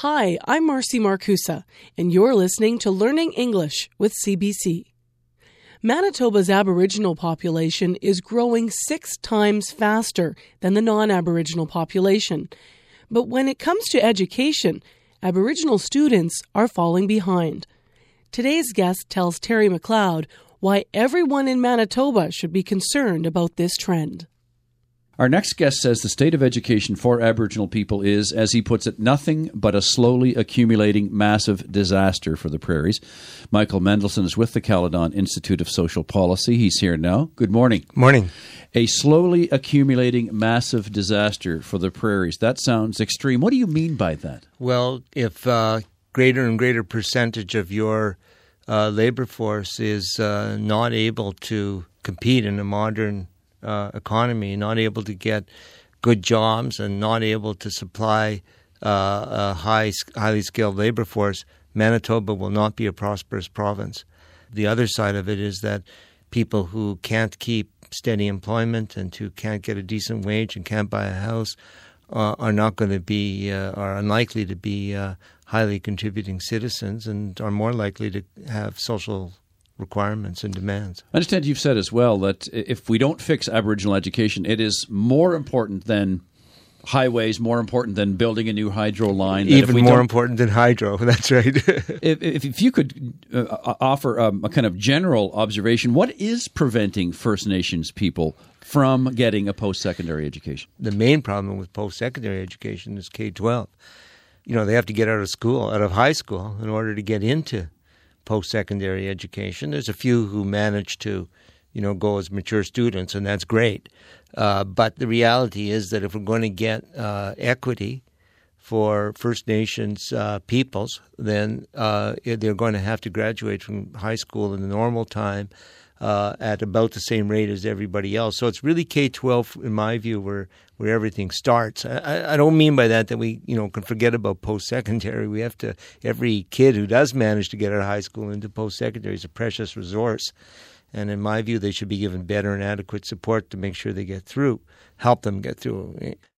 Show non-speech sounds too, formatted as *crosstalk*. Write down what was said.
Hi, I'm Marcy Markusa, and you're listening to Learning English with CBC. Manitoba's Aboriginal population is growing six times faster than the non Aboriginal population. But when it comes to education, Aboriginal students are falling behind. Today's guest tells Terry MacLeod why everyone in Manitoba should be concerned about this trend. Our next guest says the state of education for Aboriginal people is, as he puts it, nothing but a slowly accumulating massive disaster for the prairies. Michael Mendelson is with the Caledon Institute of Social Policy. He's here now. Good morning. Morning. A slowly accumulating massive disaster for the prairies. That sounds extreme. What do you mean by that? Well, if uh, greater and greater percentage of your uh, labor force is uh, not able to compete in a modern uh, economy, not able to get good jobs, and not able to supply uh, a high, highly skilled labor force, Manitoba will not be a prosperous province. The other side of it is that people who can't keep steady employment and who can't get a decent wage and can't buy a house uh, are not going to be, uh, are unlikely to be uh, highly contributing citizens and are more likely to have social requirements and demands. I understand you've said as well that if we don't fix Aboriginal education, it is more important than highways, more important than building a new hydro line. Even more important than hydro. *laughs* That's right. *laughs* if, if, if, you could uh, offer um, a kind of general observation, what is preventing First Nations people from getting a post secondary education? The main problem with post secondary education is K 12. You know, they have to get out of school, out of high school, in order to get into post secondary education. There's a few who manage to, you know, go as mature students, and that's great. Uh, but the reality is that if we're going to get uh, equity for First Nations uh, peoples, then uh, they're going to have to graduate from high school in the normal time uh, at about the same rate as everybody else. So it's really K twelve, in my view, where where everything starts. I, I don't mean by that that we you know can forget about post secondary. We have to every kid who does manage to get out of high school into post secondary is a precious resource. And in my view, they should be given better and adequate support to make sure they get through, help them get through.